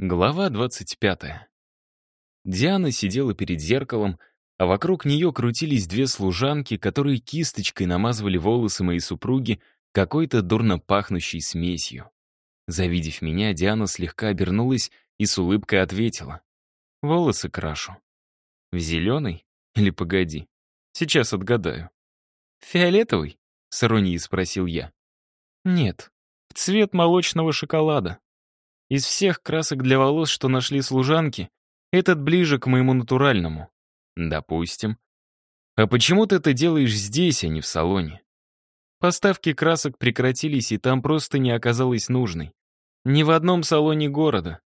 Глава 25. Диана сидела перед зеркалом, а вокруг нее крутились две служанки, которые кисточкой намазывали волосы моей супруги какой-то дурно пахнущей смесью. Завидев меня, Диана слегка обернулась и с улыбкой ответила. «Волосы крашу». «В зеленый? Или погоди? Сейчас отгадаю». «Фиолетовый?» — с иронией спросил я. «Нет, в цвет молочного шоколада». Из всех красок для волос, что нашли служанки, этот ближе к моему натуральному. Допустим. А почему ты это делаешь здесь, а не в салоне? Поставки красок прекратились, и там просто не оказалось нужной. Ни в одном салоне города.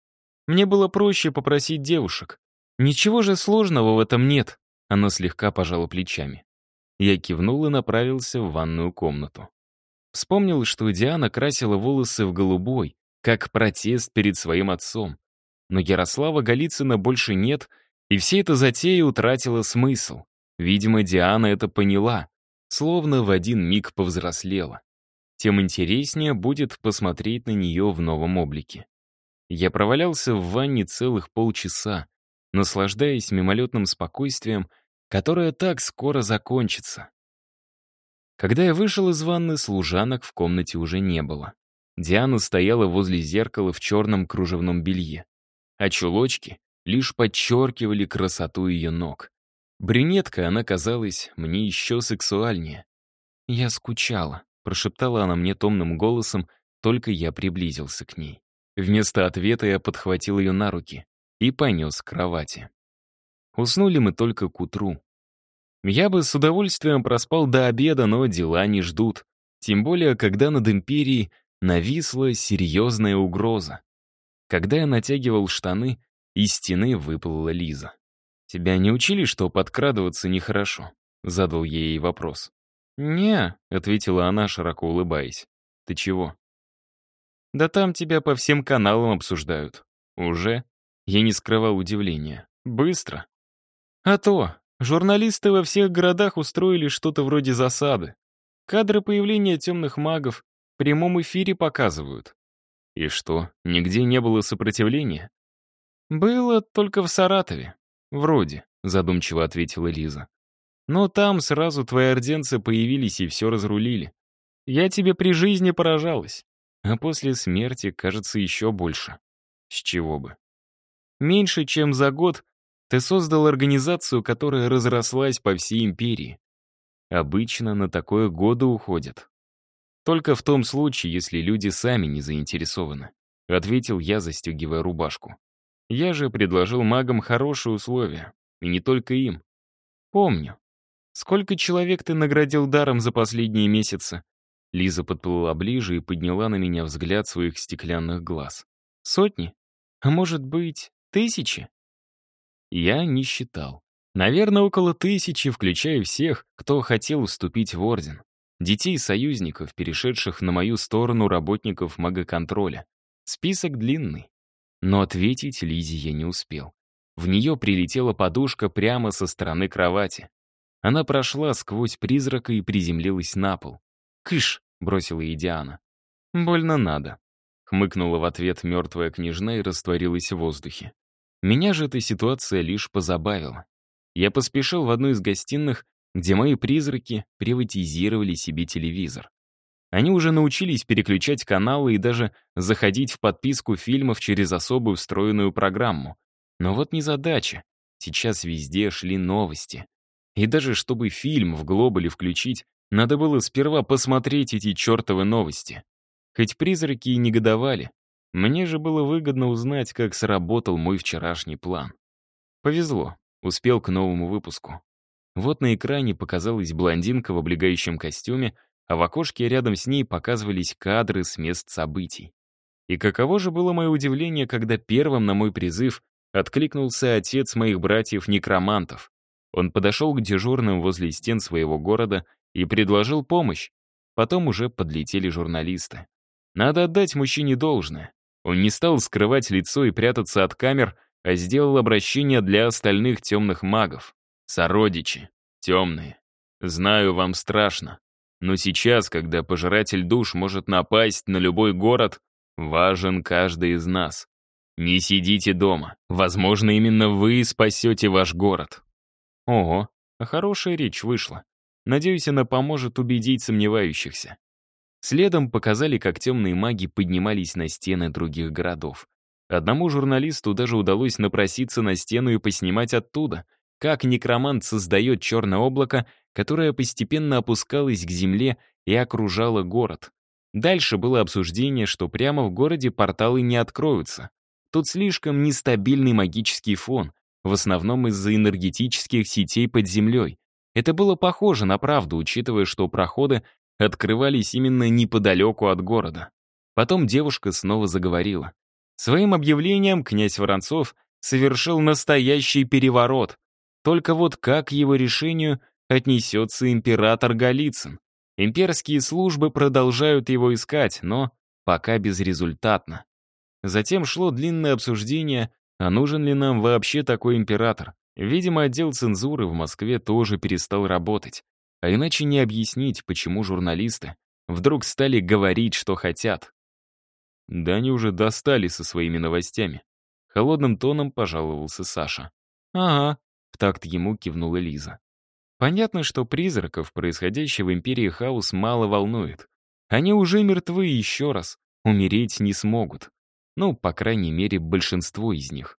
Мне было проще попросить девушек. Ничего же сложного в этом нет. Она слегка пожала плечами. Я кивнул и направился в ванную комнату. Вспомнил, что Диана красила волосы в голубой, как протест перед своим отцом. Но Ярослава Голицына больше нет, и вся эта затея утратила смысл. Видимо, Диана это поняла, словно в один миг повзрослела. Тем интереснее будет посмотреть на нее в новом облике. Я провалялся в ванне целых полчаса, наслаждаясь мимолетным спокойствием, которое так скоро закончится. Когда я вышел из ванны, служанок в комнате уже не было. Диана стояла возле зеркала в черном кружевном белье, а чулочки лишь подчеркивали красоту ее ног. Брюнеткой она казалась мне еще сексуальнее. «Я скучала», — прошептала она мне томным голосом, только я приблизился к ней. Вместо ответа я подхватил ее на руки и понес к кровати. Уснули мы только к утру. Я бы с удовольствием проспал до обеда, но дела не ждут. Тем более, когда над империей нависла серьезная угроза. Когда я натягивал штаны, из стены выплыла Лиза. «Тебя не учили, что подкрадываться нехорошо?» — задал я ей вопрос. «Не», — ответила она, широко улыбаясь. «Ты чего?» «Да там тебя по всем каналам обсуждают». «Уже?» Я не скрывал удивления. «Быстро?» «А то, журналисты во всех городах устроили что-то вроде засады. Кадры появления темных магов, прямом эфире показывают. И что, нигде не было сопротивления? Было только в Саратове. Вроде, задумчиво ответила Лиза. Но там сразу твои орденцы появились и все разрулили. Я тебе при жизни поражалась. А после смерти, кажется, еще больше. С чего бы? Меньше чем за год ты создал организацию, которая разрослась по всей империи. Обычно на такое годы уходят. Только в том случае, если люди сами не заинтересованы. Ответил я, застегивая рубашку. Я же предложил магам хорошие условия. И не только им. Помню. Сколько человек ты наградил даром за последние месяцы? Лиза подплыла ближе и подняла на меня взгляд своих стеклянных глаз. Сотни? А может быть, тысячи? Я не считал. Наверное, около тысячи, включая всех, кто хотел уступить в Орден детей-союзников, перешедших на мою сторону работников магоконтроля. Список длинный. Но ответить Лизе я не успел. В нее прилетела подушка прямо со стороны кровати. Она прошла сквозь призрака и приземлилась на пол. «Кыш!» — бросила ей Диана. «Больно надо», — хмыкнула в ответ мертвая княжна и растворилась в воздухе. Меня же эта ситуация лишь позабавила. Я поспешил в одну из гостиных где мои призраки приватизировали себе телевизор. Они уже научились переключать каналы и даже заходить в подписку фильмов через особую встроенную программу. Но вот не задача. Сейчас везде шли новости. И даже чтобы фильм в глобале включить, надо было сперва посмотреть эти чертовы новости. Хоть призраки и негодовали, мне же было выгодно узнать, как сработал мой вчерашний план. Повезло, успел к новому выпуску. Вот на экране показалась блондинка в облегающем костюме, а в окошке рядом с ней показывались кадры с мест событий. И каково же было мое удивление, когда первым на мой призыв откликнулся отец моих братьев-некромантов. Он подошел к дежурным возле стен своего города и предложил помощь. Потом уже подлетели журналисты. Надо отдать мужчине должное. Он не стал скрывать лицо и прятаться от камер, а сделал обращение для остальных темных магов. Сородичи, темные. Знаю, вам страшно. Но сейчас, когда пожиратель душ может напасть на любой город, важен каждый из нас. Не сидите дома. Возможно, именно вы спасете ваш город. Ого, а хорошая речь вышла. Надеюсь, она поможет убедить сомневающихся. Следом показали, как темные маги поднимались на стены других городов. Одному журналисту даже удалось напроситься на стену и поснимать оттуда, как некромант создает черное облако, которое постепенно опускалось к земле и окружало город. Дальше было обсуждение, что прямо в городе порталы не откроются. Тут слишком нестабильный магический фон, в основном из-за энергетических сетей под землей. Это было похоже на правду, учитывая, что проходы открывались именно неподалеку от города. Потом девушка снова заговорила. Своим объявлением князь Воронцов совершил настоящий переворот. Только вот как к его решению отнесется император Голицын? Имперские службы продолжают его искать, но пока безрезультатно. Затем шло длинное обсуждение, а нужен ли нам вообще такой император. Видимо, отдел цензуры в Москве тоже перестал работать. А иначе не объяснить, почему журналисты вдруг стали говорить, что хотят. Да они уже достали со своими новостями. Холодным тоном пожаловался Саша. «Ага», — такт ему кивнула Лиза. Понятно, что призраков, происходящего в Империи Хаос, мало волнует. Они уже мертвы еще раз, умереть не смогут. Ну, по крайней мере, большинство из них.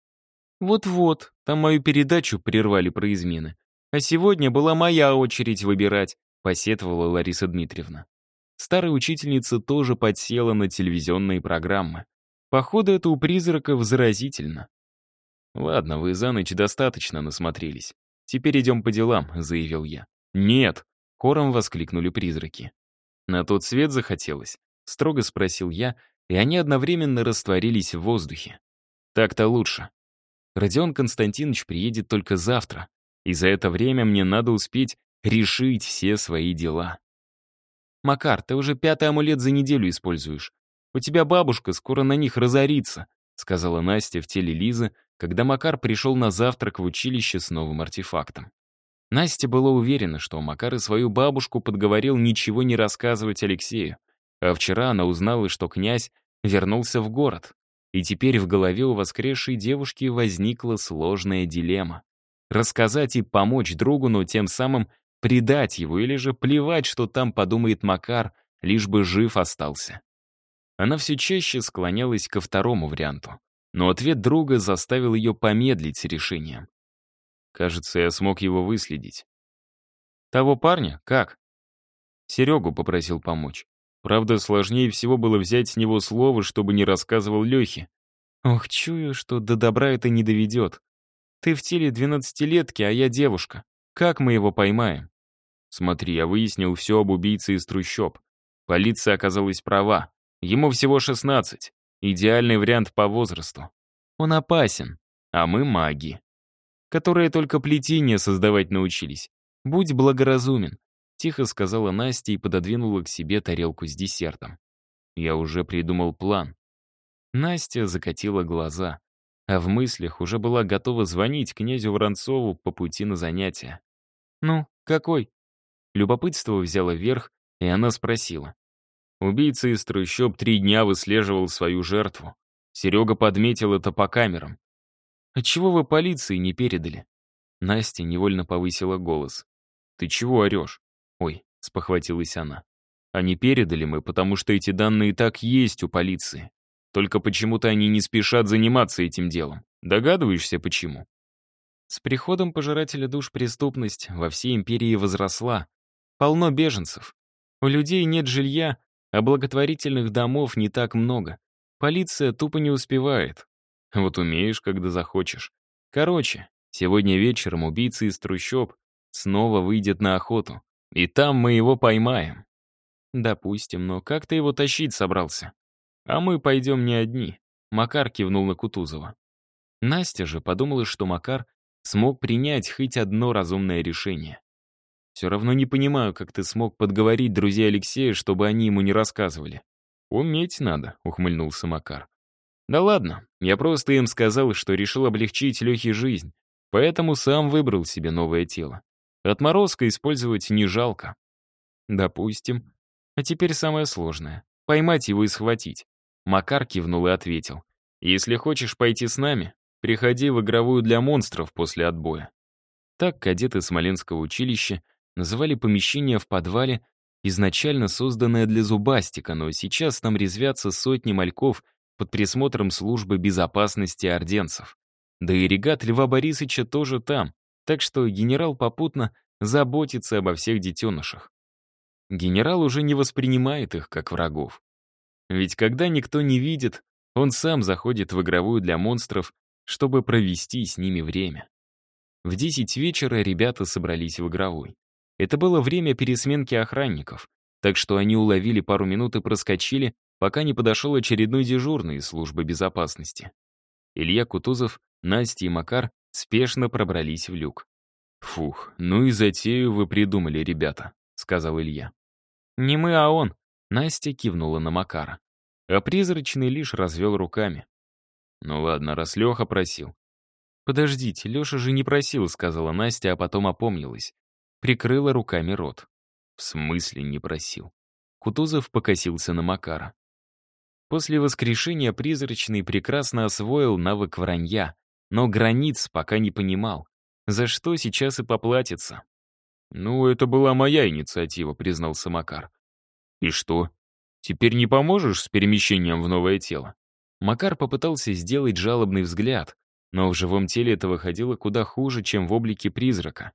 Вот-вот, там мою передачу прервали про измены. А сегодня была моя очередь выбирать, посетовала Лариса Дмитриевна. Старая учительница тоже подсела на телевизионные программы. Походу, это у призраков заразительно. «Ладно, вы за ночь достаточно насмотрелись. Теперь идем по делам», — заявил я. «Нет!» — хором воскликнули призраки. «На тот свет захотелось?» — строго спросил я, и они одновременно растворились в воздухе. «Так-то лучше. Родион Константинович приедет только завтра, и за это время мне надо успеть решить все свои дела». «Макар, ты уже пятый амулет за неделю используешь. У тебя бабушка скоро на них разорится», сказала Настя в теле Лизы, когда Макар пришел на завтрак в училище с новым артефактом. Настя была уверена, что Макар и свою бабушку подговорил ничего не рассказывать Алексею, а вчера она узнала, что князь вернулся в город. И теперь в голове у воскресшей девушки возникла сложная дилемма. Рассказать и помочь другу, но тем самым предать его или же плевать, что там подумает Макар, лишь бы жив остался. Она все чаще склонялась ко второму варианту, но ответ друга заставил ее помедлить с решением. Кажется, я смог его выследить. Того парня? Как? Серегу попросил помочь. Правда, сложнее всего было взять с него слово, чтобы не рассказывал Лехе. Ох, чую, что до добра это не доведет. Ты в теле двенадцатилетки, а я девушка. Как мы его поймаем? Смотри, я выяснил все об убийце из трущоб. Полиция оказалась права. Ему всего 16. Идеальный вариант по возрасту. Он опасен. А мы маги. Которые только плетение создавать научились. Будь благоразумен. Тихо сказала Настя и пододвинула к себе тарелку с десертом. Я уже придумал план. Настя закатила глаза, а в мыслях уже была готова звонить князю Воронцову по пути на занятия. «Ну, какой?» Любопытство взяло верх, и она спросила. Убийца из трущоб три дня выслеживал свою жертву. Серега подметил это по камерам. «Отчего вы полиции не передали?» Настя невольно повысила голос. «Ты чего орешь?» «Ой», — спохватилась она. «А не передали мы, потому что эти данные так есть у полиции. Только почему-то они не спешат заниматься этим делом. Догадываешься, почему?» С приходом пожирателя душ преступность во всей империи возросла, Полно беженцев. У людей нет жилья, а благотворительных домов не так много. Полиция тупо не успевает. Вот умеешь, когда захочешь. Короче, сегодня вечером убийца из трущоб снова выйдет на охоту. И там мы его поймаем. Допустим, но как ты его тащить собрался? А мы пойдем не одни. Макар кивнул на Кутузова. Настя же подумала, что Макар смог принять хоть одно разумное решение. Все равно не понимаю, как ты смог подговорить друзей Алексея, чтобы они ему не рассказывали. Уметь надо, ухмыльнулся Макар. Да ладно, я просто им сказал, что решил облегчить Лехе жизнь, поэтому сам выбрал себе новое тело. Отморозка использовать не жалко. Допустим. А теперь самое сложное — поймать его и схватить. Макар кивнул и ответил. Если хочешь пойти с нами, приходи в игровую для монстров после отбоя. Так кадеты Смоленского училища называли помещение в подвале, изначально созданное для зубастика, но сейчас там резвятся сотни мальков под присмотром службы безопасности орденцев. Да и регат Льва Борисовича тоже там, так что генерал попутно заботится обо всех детенышах. Генерал уже не воспринимает их как врагов. Ведь когда никто не видит, он сам заходит в игровую для монстров, чтобы провести с ними время. В 10 вечера ребята собрались в игровой. Это было время пересменки охранников, так что они уловили пару минут и проскочили, пока не подошел очередной дежурный из службы безопасности. Илья Кутузов, Настя и Макар спешно пробрались в люк. «Фух, ну и затею вы придумали, ребята», — сказал Илья. «Не мы, а он», — Настя кивнула на Макара. А призрачный лишь развел руками. «Ну ладно, раз Леха просил». «Подождите, Леша же не просил», — сказала Настя, а потом опомнилась. Прикрыла руками рот. «В смысле не просил?» Кутузов покосился на Макара. После воскрешения призрачный прекрасно освоил навык вранья, но границ пока не понимал, за что сейчас и поплатится. «Ну, это была моя инициатива», — признался Макар. «И что? Теперь не поможешь с перемещением в новое тело?» Макар попытался сделать жалобный взгляд, но в живом теле это выходило куда хуже, чем в облике призрака.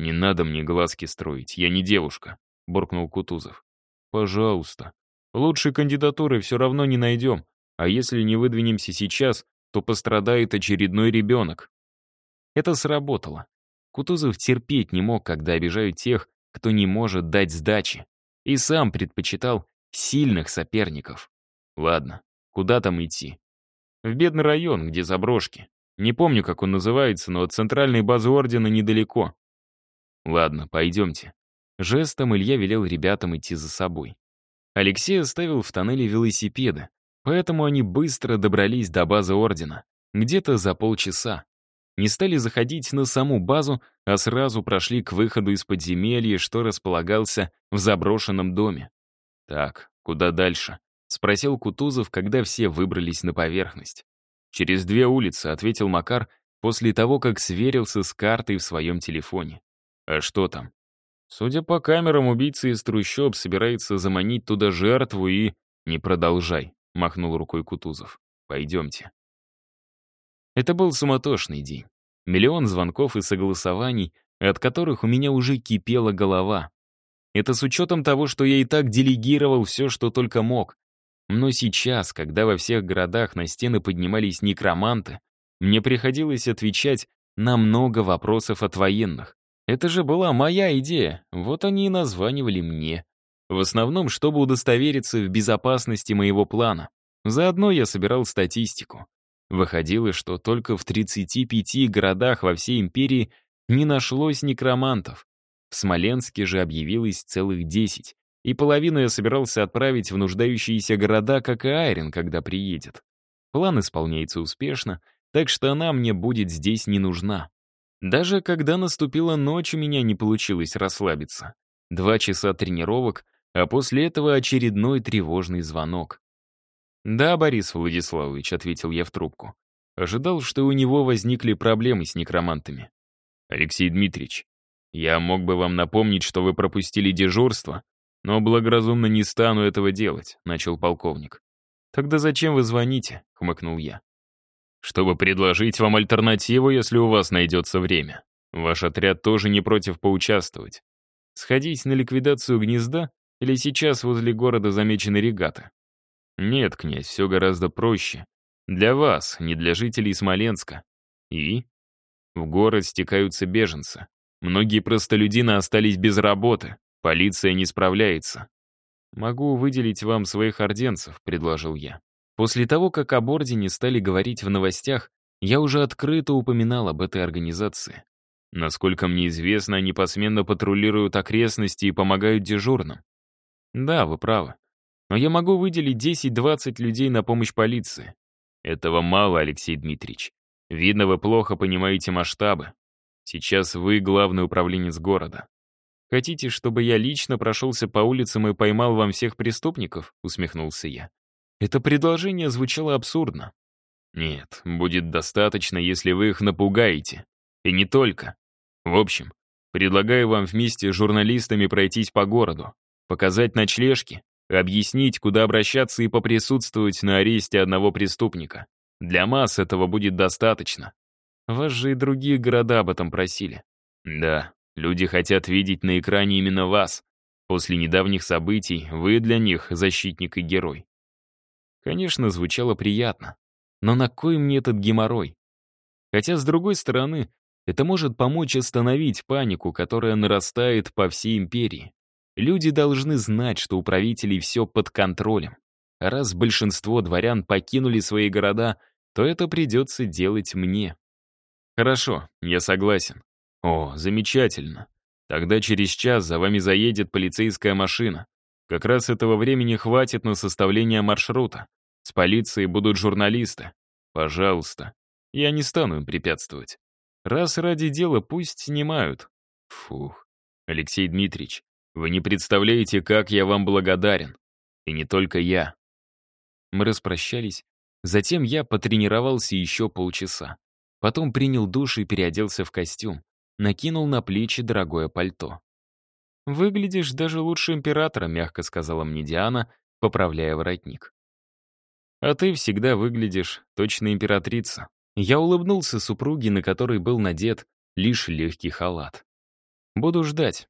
«Не надо мне глазки строить, я не девушка», — буркнул Кутузов. «Пожалуйста», Лучшей кандидатуры все равно не найдем, а если не выдвинемся сейчас, то пострадает очередной ребенок. Это сработало. Кутузов терпеть не мог, когда обижают тех, кто не может дать сдачи, и сам предпочитал сильных соперников. Ладно, куда там идти? В бедный район, где заброшки. Не помню, как он называется, но от центральной базы Ордена недалеко. Ладно, пойдемте. Жестом Илья велел ребятам идти за собой. Алексей оставил в тоннеле велосипеды, поэтому они быстро добрались до базы Ордена, где-то за полчаса. Не стали заходить на саму базу, а сразу прошли к выходу из подземелья, что располагался в заброшенном доме. «Так, куда дальше?» — спросил Кутузов, когда все выбрались на поверхность. «Через две улицы», — ответил Макар, после того, как сверился с картой в своем телефоне. «А что там?» Судя по камерам, убийца из трущоб собирается заманить туда жертву и... «Не продолжай», — махнул рукой Кутузов. «Пойдемте». Это был суматошный день. Миллион звонков и согласований, от которых у меня уже кипела голова. Это с учетом того, что я и так делегировал все, что только мог. Но сейчас, когда во всех городах на стены поднимались некроманты, мне приходилось отвечать на много вопросов от военных. Это же была моя идея, вот они и названивали мне. В основном, чтобы удостовериться в безопасности моего плана. Заодно я собирал статистику. Выходило, что только в 35 городах во всей империи не нашлось некромантов. В Смоленске же объявилось целых 10, и половину я собирался отправить в нуждающиеся города, как и Айрин, когда приедет. План исполняется успешно, так что она мне будет здесь не нужна. Даже когда наступила ночь, у меня не получилось расслабиться. Два часа тренировок, а после этого очередной тревожный звонок. «Да, Борис Владиславович», — ответил я в трубку. Ожидал, что у него возникли проблемы с некромантами. «Алексей Дмитриевич, я мог бы вам напомнить, что вы пропустили дежурство, но благоразумно не стану этого делать», — начал полковник. «Тогда зачем вы звоните?» — хмыкнул я чтобы предложить вам альтернативу, если у вас найдется время. Ваш отряд тоже не против поучаствовать. Сходить на ликвидацию гнезда или сейчас возле города замечены регаты? Нет, князь, все гораздо проще. Для вас, не для жителей Смоленска. И? В город стекаются беженцы. Многие простолюдины остались без работы. Полиция не справляется. «Могу выделить вам своих орденцев», — предложил я. После того, как об Ордене стали говорить в новостях, я уже открыто упоминал об этой организации. Насколько мне известно, они посменно патрулируют окрестности и помогают дежурным. Да, вы правы. Но я могу выделить 10-20 людей на помощь полиции. Этого мало, Алексей Дмитриевич. Видно, вы плохо понимаете масштабы. Сейчас вы главный управленец города. Хотите, чтобы я лично прошелся по улицам и поймал вам всех преступников? Усмехнулся я. Это предложение звучало абсурдно. Нет, будет достаточно, если вы их напугаете. И не только. В общем, предлагаю вам вместе с журналистами пройтись по городу, показать ночлежки, объяснить, куда обращаться и поприсутствовать на аресте одного преступника. Для масс этого будет достаточно. Вас же и другие города об этом просили. Да, люди хотят видеть на экране именно вас. После недавних событий вы для них защитник и герой. Конечно, звучало приятно. Но на кой мне этот геморрой? Хотя, с другой стороны, это может помочь остановить панику, которая нарастает по всей империи. Люди должны знать, что у правителей все под контролем. Раз большинство дворян покинули свои города, то это придется делать мне. Хорошо, я согласен. О, замечательно. Тогда через час за вами заедет полицейская машина. Как раз этого времени хватит на составление маршрута. С полицией будут журналисты. Пожалуйста. Я не стану им препятствовать. Раз ради дела пусть снимают. Фух. Алексей Дмитриевич, вы не представляете, как я вам благодарен. И не только я. Мы распрощались. Затем я потренировался еще полчаса. Потом принял душ и переоделся в костюм. Накинул на плечи дорогое пальто. «Выглядишь даже лучше императора», — мягко сказала мне Диана, поправляя воротник. «А ты всегда выглядишь точно императрица». Я улыбнулся супруге, на которой был надет лишь легкий халат. «Буду ждать»,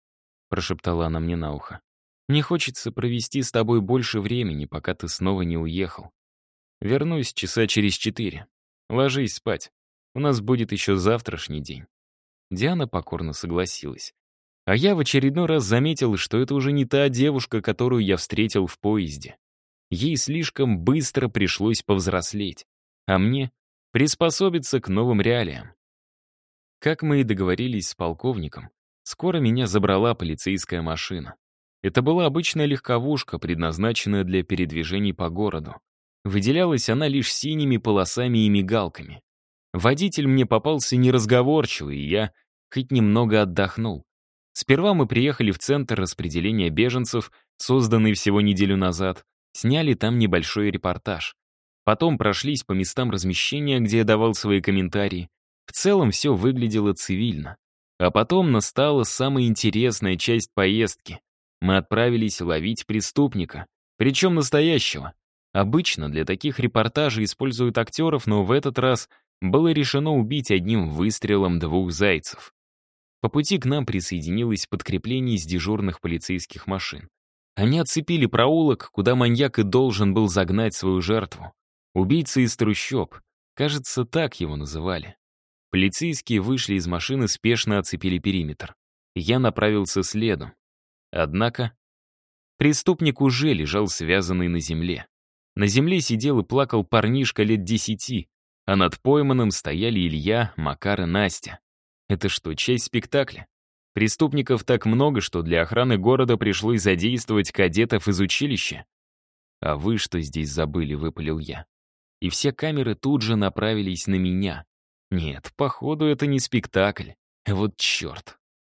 — прошептала она мне на ухо. «Мне хочется провести с тобой больше времени, пока ты снова не уехал. Вернусь часа через четыре. Ложись спать. У нас будет еще завтрашний день». Диана покорно согласилась. А я в очередной раз заметил, что это уже не та девушка, которую я встретил в поезде. Ей слишком быстро пришлось повзрослеть, а мне — приспособиться к новым реалиям. Как мы и договорились с полковником, скоро меня забрала полицейская машина. Это была обычная легковушка, предназначенная для передвижений по городу. Выделялась она лишь синими полосами и мигалками. Водитель мне попался неразговорчивый, и я хоть немного отдохнул. Сперва мы приехали в центр распределения беженцев, созданный всего неделю назад, сняли там небольшой репортаж. Потом прошлись по местам размещения, где я давал свои комментарии. В целом все выглядело цивильно. А потом настала самая интересная часть поездки. Мы отправились ловить преступника, причем настоящего. Обычно для таких репортажей используют актеров, но в этот раз было решено убить одним выстрелом двух зайцев. По пути к нам присоединилось подкрепление из дежурных полицейских машин. Они оцепили проулок, куда маньяк и должен был загнать свою жертву. Убийца из трущоб. Кажется, так его называли. Полицейские вышли из машины, спешно оцепили периметр. Я направился следом. Однако преступник уже лежал связанный на земле. На земле сидел и плакал парнишка лет десяти, а над пойманным стояли Илья, Макар и Настя. Это что, часть спектакля? Преступников так много, что для охраны города пришлось задействовать кадетов из училища. «А вы что здесь забыли?» — выпалил я. И все камеры тут же направились на меня. Нет, походу, это не спектакль. Вот черт.